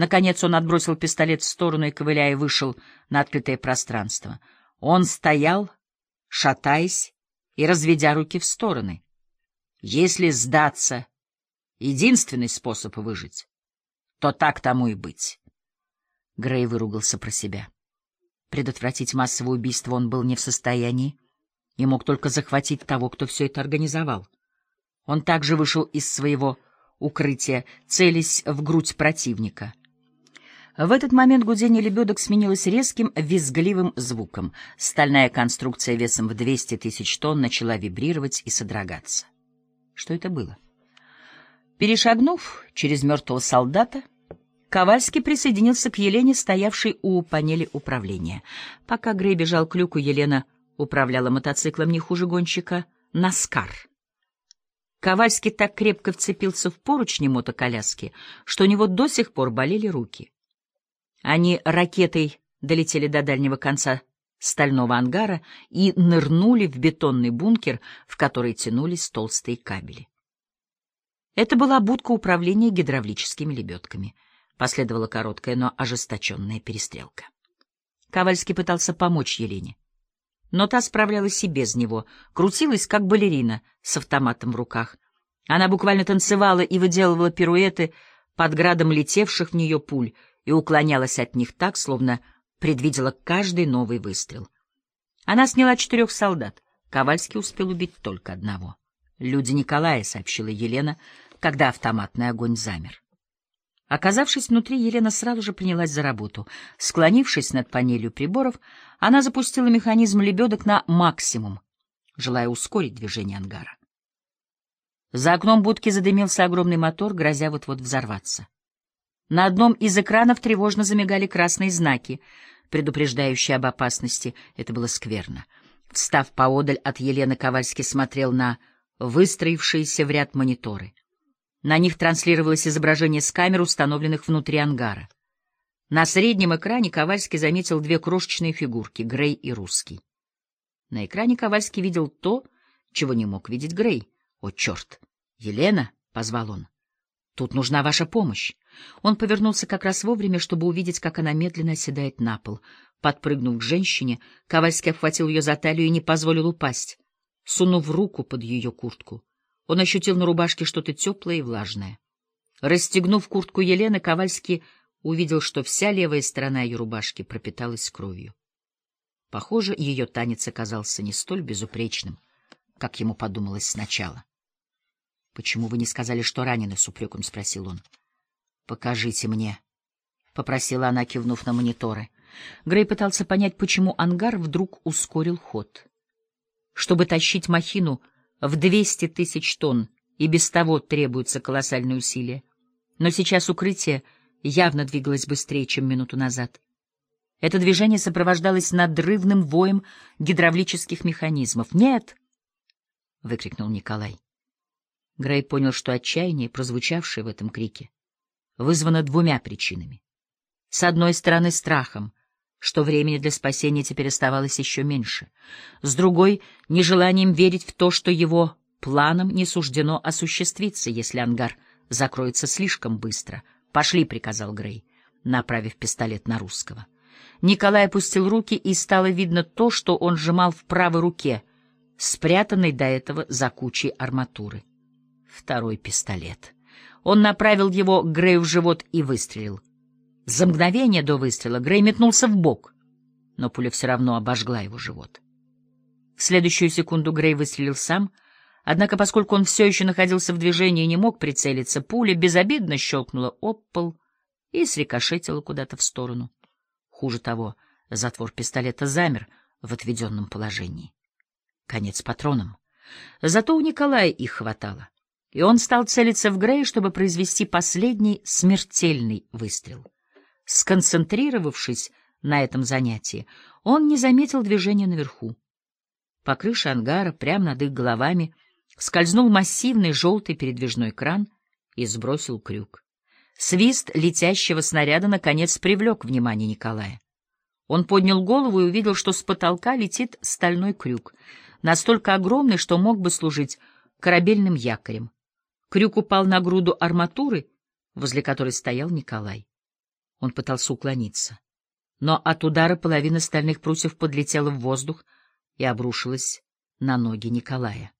Наконец он отбросил пистолет в сторону и, ковыляя, вышел на открытое пространство. Он стоял, шатаясь и разведя руки в стороны. Если сдаться — единственный способ выжить, то так тому и быть. Грей выругался про себя. Предотвратить массовое убийство он был не в состоянии и мог только захватить того, кто все это организовал. Он также вышел из своего укрытия, целясь в грудь противника. В этот момент гудение лебедок сменилось резким визгливым звуком. Стальная конструкция весом в 200 тысяч тонн начала вибрировать и содрогаться. Что это было? Перешагнув через мертвого солдата, Ковальский присоединился к Елене, стоявшей у панели управления. Пока Грей бежал к люку, Елена управляла мотоциклом не хуже гонщика «Наскар». Ковальский так крепко вцепился в поручни мотоколяски, что у него до сих пор болели руки. Они ракетой долетели до дальнего конца стального ангара и нырнули в бетонный бункер, в который тянулись толстые кабели. Это была будка управления гидравлическими лебедками — Последовала короткая, но ожесточенная перестрелка. Ковальский пытался помочь Елене. Но та справлялась и без него, крутилась, как балерина, с автоматом в руках. Она буквально танцевала и выделывала пируэты под градом летевших в нее пуль и уклонялась от них так, словно предвидела каждый новый выстрел. Она сняла четырех солдат. Ковальский успел убить только одного. «Люди Николая», — сообщила Елена, когда автоматный огонь замер. Оказавшись внутри, Елена сразу же принялась за работу. Склонившись над панелью приборов, она запустила механизм лебедок на максимум, желая ускорить движение ангара. За окном будки задымился огромный мотор, грозя вот-вот взорваться. На одном из экранов тревожно замигали красные знаки, предупреждающие об опасности. Это было скверно. Встав поодаль от Елены, Ковальский смотрел на выстроившиеся в ряд мониторы. На них транслировалось изображение с камер, установленных внутри ангара. На среднем экране Ковальский заметил две крошечные фигурки — Грей и Русский. На экране Ковальский видел то, чего не мог видеть Грей. «О, черт! Елена!» — позвал он. «Тут нужна ваша помощь». Он повернулся как раз вовремя, чтобы увидеть, как она медленно оседает на пол. Подпрыгнув к женщине, Ковальский обхватил ее за талию и не позволил упасть, сунув руку под ее куртку. Он ощутил на рубашке что-то теплое и влажное. Расстегнув куртку Елены, Ковальский увидел, что вся левая сторона ее рубашки пропиталась кровью. Похоже, ее танец оказался не столь безупречным, как ему подумалось сначала. — Почему вы не сказали, что ранены? — с упреком спросил он. — Покажите мне, — попросила она, кивнув на мониторы. Грей пытался понять, почему ангар вдруг ускорил ход. Чтобы тащить махину в 200 тысяч тонн, и без того требуются колоссальные усилия. Но сейчас укрытие явно двигалось быстрее, чем минуту назад. Это движение сопровождалось надрывным воем гидравлических механизмов. «Нет!» — выкрикнул Николай. Грей понял, что отчаяние, прозвучавшее в этом крике, вызвано двумя причинами. С одной стороны, страхом, что времени для спасения теперь оставалось еще меньше. С другой — нежеланием верить в то, что его планам не суждено осуществиться, если ангар закроется слишком быстро. «Пошли», — приказал Грей, направив пистолет на русского. Николай опустил руки, и стало видно то, что он сжимал в правой руке, спрятанной до этого за кучей арматуры. Второй пистолет. Он направил его Грею в живот и выстрелил. За мгновение до выстрела Грей метнулся в бок, но пуля все равно обожгла его живот. В следующую секунду Грей выстрелил сам, однако поскольку он все еще находился в движении и не мог прицелиться, пуля безобидно щелкнула об пол и срикошетила куда-то в сторону. Хуже того, затвор пистолета замер в отведенном положении. Конец патронам. Зато у Николая их хватало, и он стал целиться в Грея, чтобы произвести последний смертельный выстрел. Сконцентрировавшись на этом занятии, он не заметил движения наверху. По крыше ангара, прямо над их головами, скользнул массивный желтый передвижной кран и сбросил крюк. Свист летящего снаряда наконец привлек внимание Николая. Он поднял голову и увидел, что с потолка летит стальной крюк, настолько огромный, что мог бы служить корабельным якорем. Крюк упал на груду арматуры, возле которой стоял Николай. Он пытался уклониться. Но от удара половина стальных прутьев подлетела в воздух и обрушилась на ноги Николая.